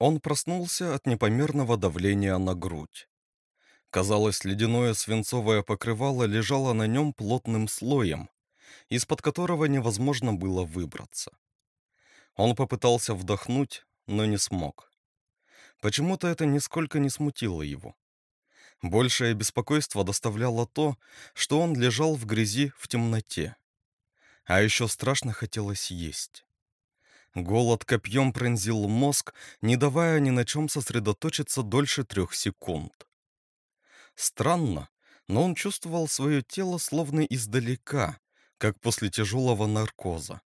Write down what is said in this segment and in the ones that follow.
Он проснулся от непомерного давления на грудь. Казалось, ледяное свинцовое покрывало лежало на нем плотным слоем, из-под которого невозможно было выбраться. Он попытался вдохнуть, но не смог. Почему-то это нисколько не смутило его. Большее беспокойство доставляло то, что он лежал в грязи в темноте. А еще страшно хотелось есть. Голод копьем пронзил мозг, не давая ни на чем сосредоточиться дольше трех секунд. Странно, но он чувствовал свое тело словно издалека, как после тяжелого наркоза.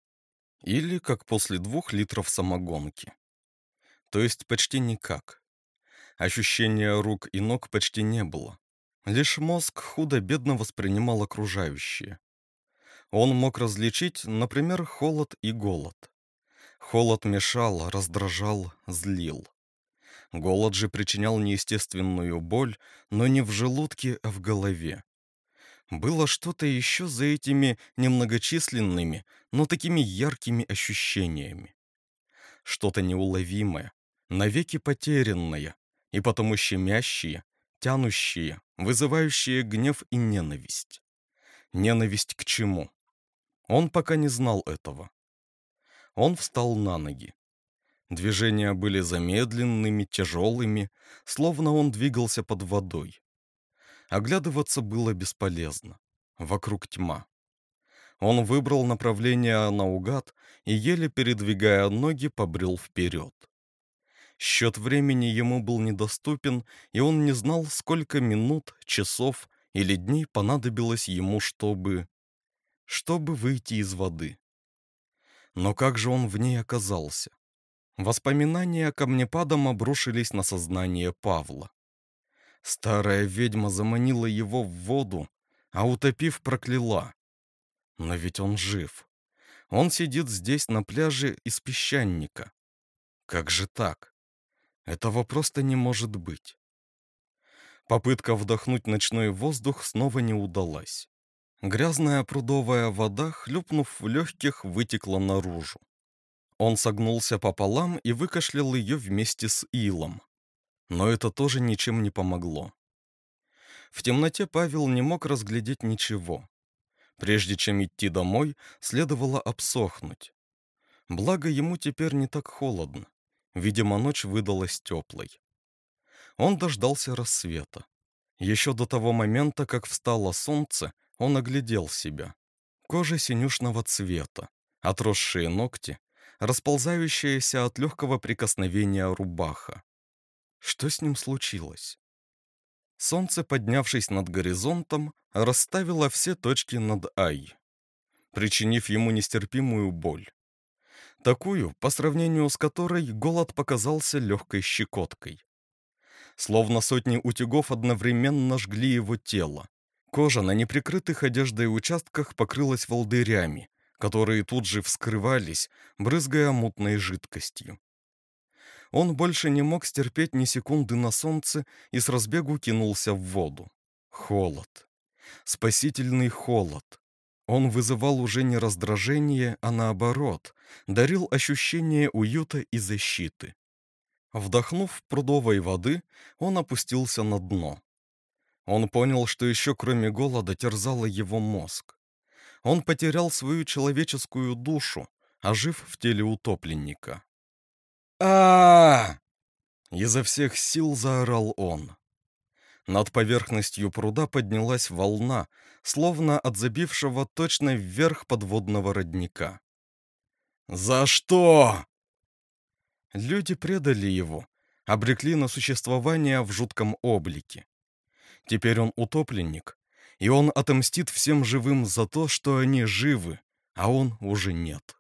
Или как после двух литров самогонки. То есть почти никак. Ощущения рук и ног почти не было. Лишь мозг худо-бедно воспринимал окружающее. Он мог различить, например, холод и голод. Холод мешал, раздражал, злил. Голод же причинял неестественную боль, но не в желудке, а в голове. Было что-то еще за этими немногочисленными, но такими яркими ощущениями. Что-то неуловимое, навеки потерянное, и потому щемящие, тянущие, вызывающие гнев и ненависть. Ненависть к чему? Он пока не знал этого. Он встал на ноги. Движения были замедленными, тяжелыми, словно он двигался под водой. Оглядываться было бесполезно. Вокруг тьма. Он выбрал направление наугад и, еле передвигая ноги, побрел вперед. Счет времени ему был недоступен, и он не знал, сколько минут, часов или дней понадобилось ему, чтобы... чтобы выйти из воды. Но как же он в ней оказался? Воспоминания камнепадом обрушились на сознание Павла. Старая ведьма заманила его в воду, а утопив прокляла. Но ведь он жив. Он сидит здесь на пляже из песчаника. Как же так? Этого просто не может быть. Попытка вдохнуть ночной воздух снова не удалась. Грязная прудовая вода, хлюпнув в легких, вытекла наружу. Он согнулся пополам и выкашлял ее вместе с илом. Но это тоже ничем не помогло. В темноте Павел не мог разглядеть ничего. Прежде чем идти домой, следовало обсохнуть. Благо ему теперь не так холодно. Видимо, ночь выдалась теплой. Он дождался рассвета. Еще до того момента, как встало солнце, он оглядел себя. Кожа синюшного цвета, отросшие ногти, расползающаяся от легкого прикосновения рубаха. Что с ним случилось? Солнце, поднявшись над горизонтом, расставило все точки над «Ай», причинив ему нестерпимую боль такую, по сравнению с которой голод показался легкой щекоткой. Словно сотни утюгов одновременно жгли его тело. Кожа на неприкрытых одеждой участках покрылась волдырями, которые тут же вскрывались, брызгая мутной жидкостью. Он больше не мог стерпеть ни секунды на солнце и с разбегу кинулся в воду. Холод. Спасительный холод. Он вызывал уже не раздражение, а наоборот, дарил ощущение уюта и защиты. Вдохнув прудовой воды, он опустился на дно. Он понял, что еще кроме голода терзало его мозг. Он потерял свою человеческую душу, ожив в теле утопленника. а Изо всех сил заорал он. Над поверхностью пруда поднялась волна, словно от забившего точно вверх подводного родника. «За что?» Люди предали его, обрекли на существование в жутком облике. Теперь он утопленник, и он отомстит всем живым за то, что они живы, а он уже нет.